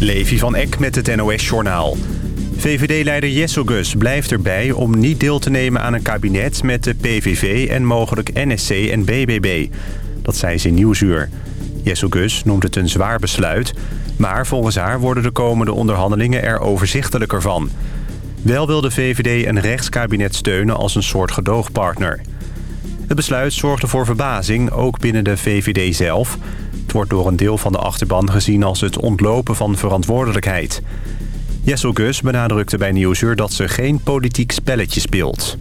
Levi van Eck met het NOS-journaal. VVD-leider Jesselgus blijft erbij om niet deel te nemen aan een kabinet... met de PVV en mogelijk NSC en BBB. Dat zei ze in Nieuwsuur. Jesselgus noemt het een zwaar besluit... maar volgens haar worden de komende onderhandelingen er overzichtelijker van. Wel wil de VVD een rechtskabinet steunen als een soort gedoogpartner. Het besluit zorgde voor verbazing, ook binnen de VVD zelf... Wordt door een deel van de achterban gezien als het ontlopen van verantwoordelijkheid. Jessel Gus benadrukte bij Nieuwsuur dat ze geen politiek spelletje speelt.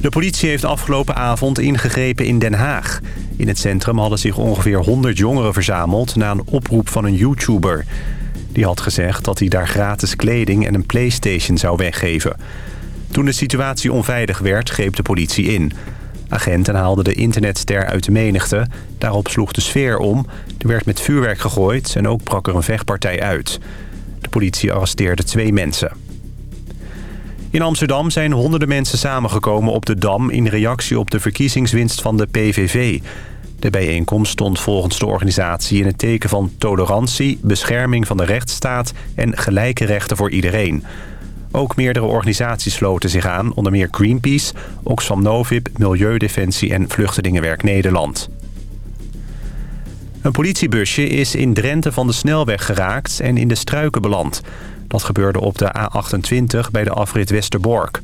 De politie heeft afgelopen avond ingegrepen in Den Haag. In het centrum hadden zich ongeveer 100 jongeren verzameld... na een oproep van een YouTuber. Die had gezegd dat hij daar gratis kleding en een Playstation zou weggeven. Toen de situatie onveilig werd, greep de politie in... Agenten haalden de internetster uit de menigte. Daarop sloeg de sfeer om. Er werd met vuurwerk gegooid en ook brak er een vechtpartij uit. De politie arresteerde twee mensen. In Amsterdam zijn honderden mensen samengekomen op de Dam... in reactie op de verkiezingswinst van de PVV. De bijeenkomst stond volgens de organisatie in het teken van tolerantie... bescherming van de rechtsstaat en gelijke rechten voor iedereen... Ook meerdere organisaties sloten zich aan, onder meer Greenpeace, Oxfam Novib, Milieudefensie en Vluchtelingenwerk Nederland. Een politiebusje is in Drenthe van de snelweg geraakt en in de struiken beland. Dat gebeurde op de A28 bij de afrit Westerbork.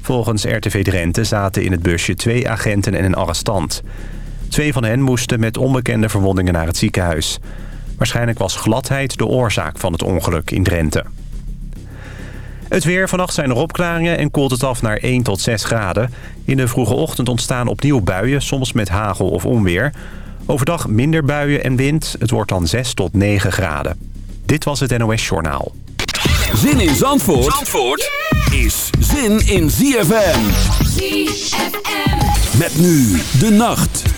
Volgens RTV Drenthe zaten in het busje twee agenten en een arrestant. Twee van hen moesten met onbekende verwondingen naar het ziekenhuis. Waarschijnlijk was gladheid de oorzaak van het ongeluk in Drenthe. Het weer. Vannacht zijn er opklaringen en koelt het af naar 1 tot 6 graden. In de vroege ochtend ontstaan opnieuw buien, soms met hagel of onweer. Overdag minder buien en wind. Het wordt dan 6 tot 9 graden. Dit was het NOS Journaal. Zin in Zandvoort, Zandvoort is zin in ZFM. ZFM. Met nu de nacht.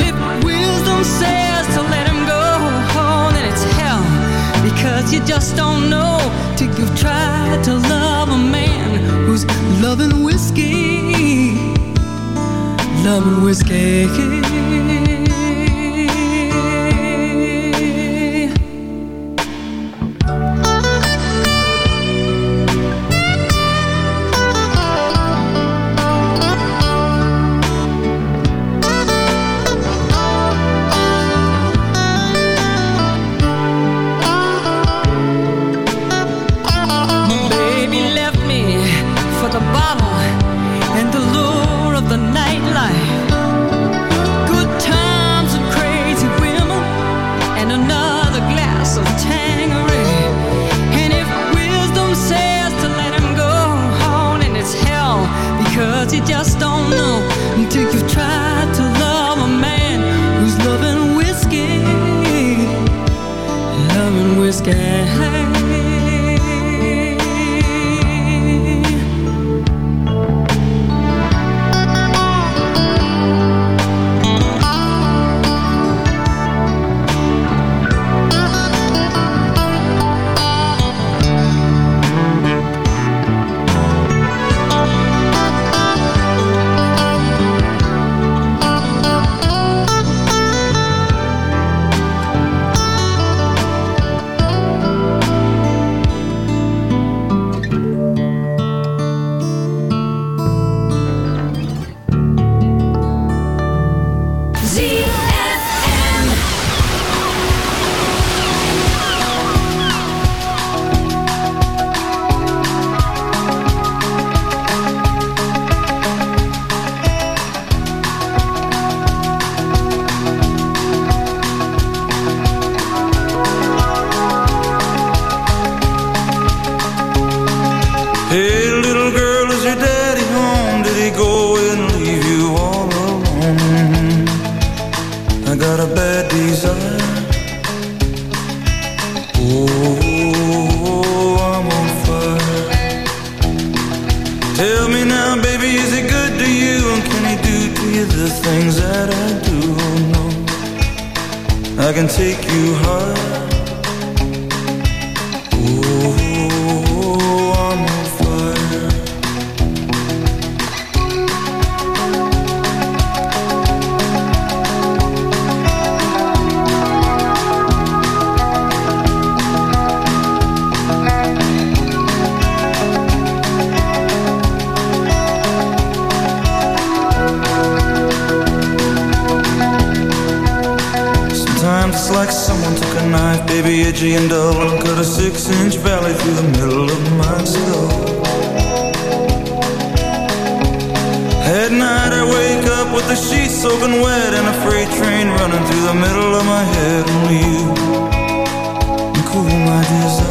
says to let him go on and it's hell because you just don't know till you've tried to love a man who's loving whiskey loving whiskey. My head Only you. Cool my desire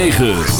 9.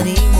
Talking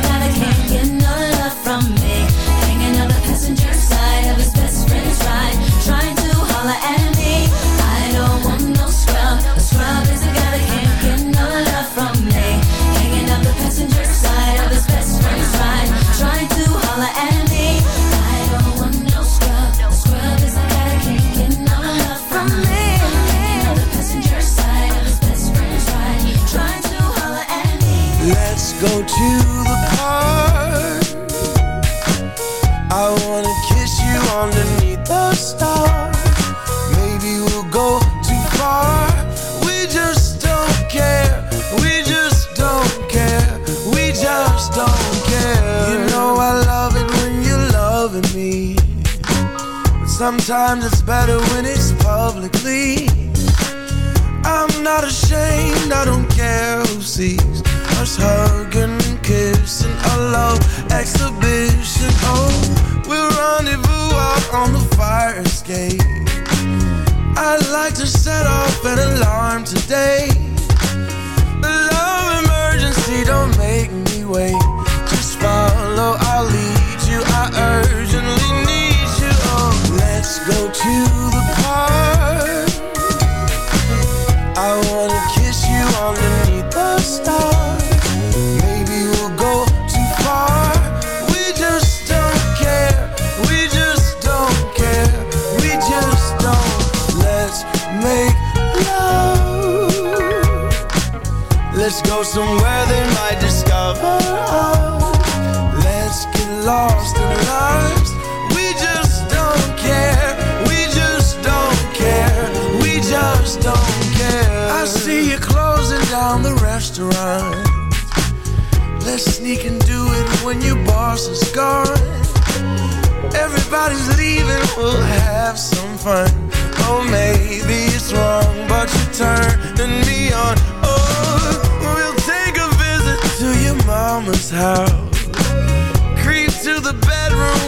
sometimes it's better when it's publicly. I'm not ashamed, I don't care who sees us hugging and a love exhibition. Oh, we'll rendezvous out on the fire escape. I'd like to set off an alarm today. The love emergency, don't make me wait. Just follow, I'll lead you. I urgently need you. Oh, let's go to lost in lives. We just don't care. We just don't care. We just don't care. I see you closing down the restaurant. Let's sneak and do it when your boss is gone. Everybody's leaving, we'll have some fun. Oh, maybe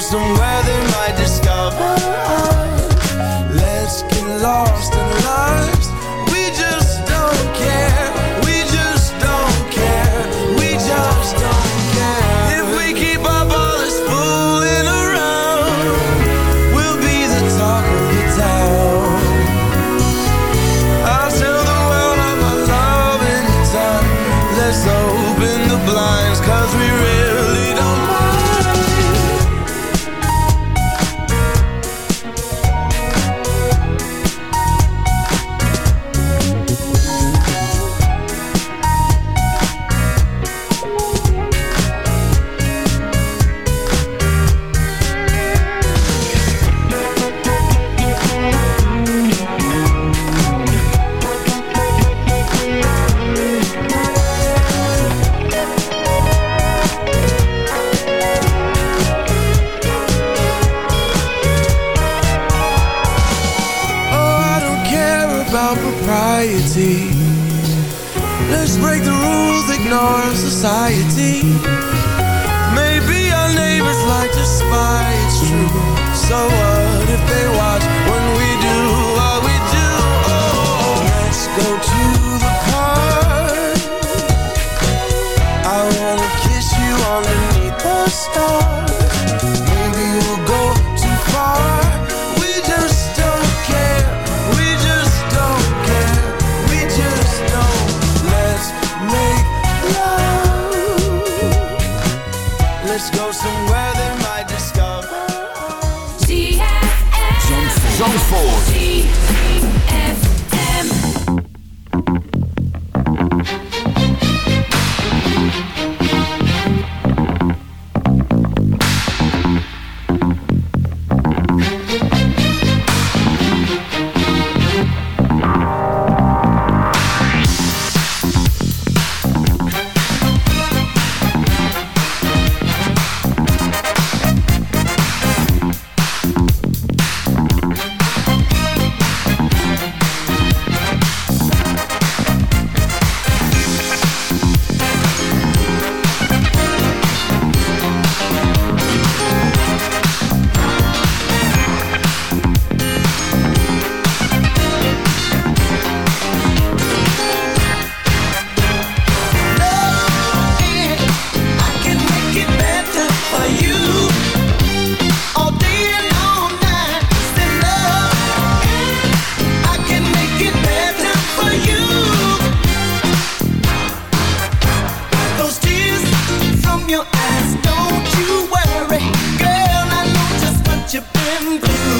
Go break the rules, ignore society Maybe our neighbors like to spy, it's true So what if they watch? you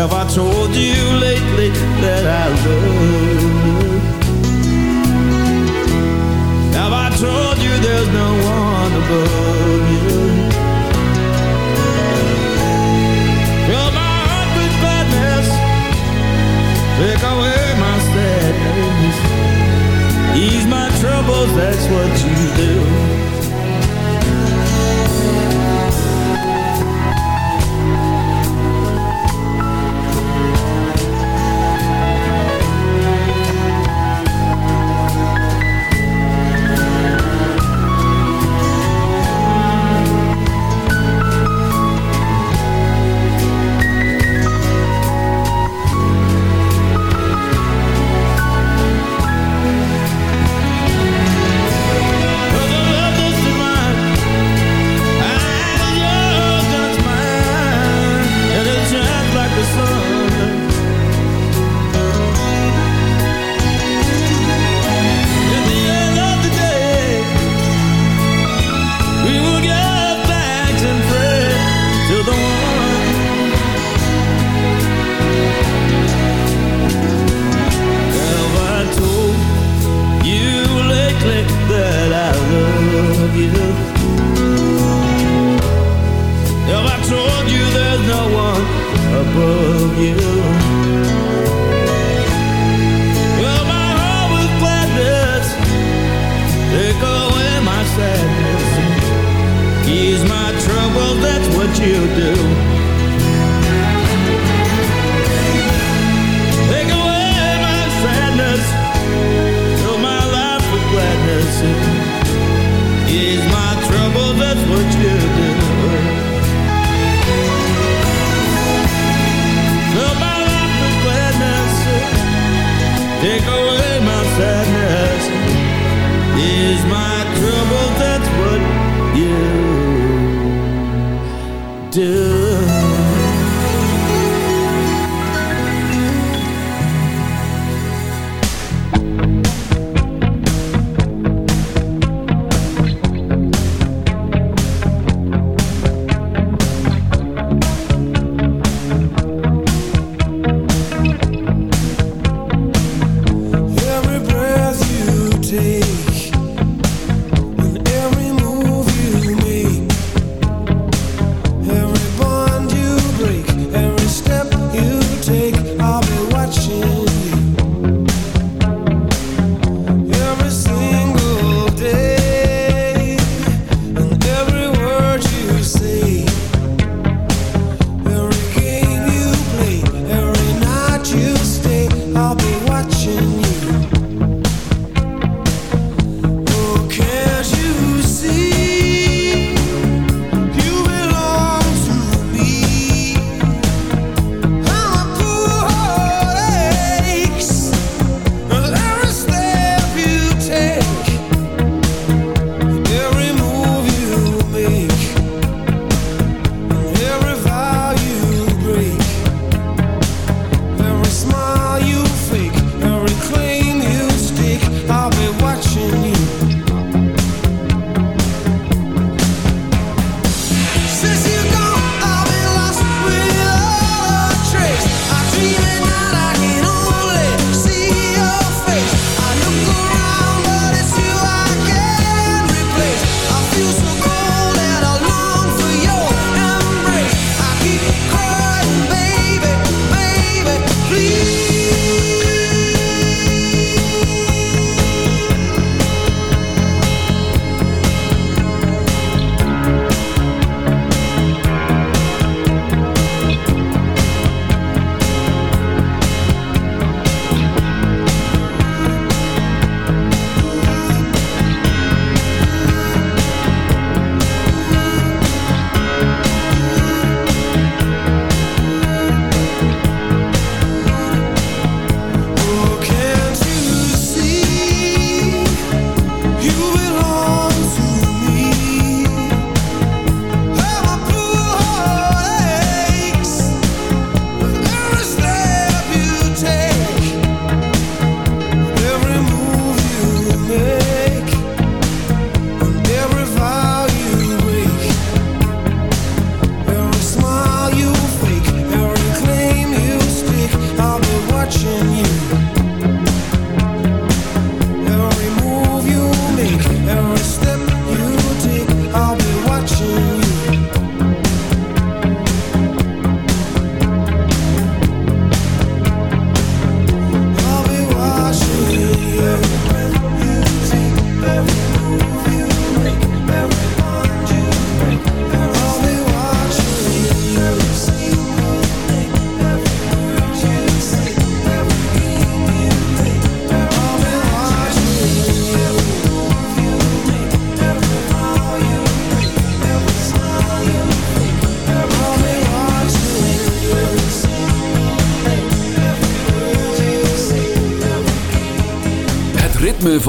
Have I told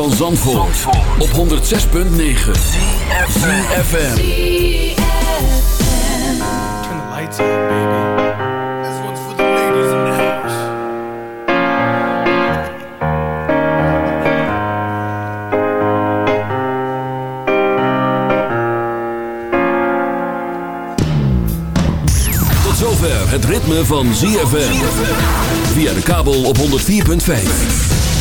van Zandvoort, op 106.9 CFFM Turn the lights up, baby. This one's for the ladies in the house. Tot zover het ritme van ZFM. Via de kabel op 104.5.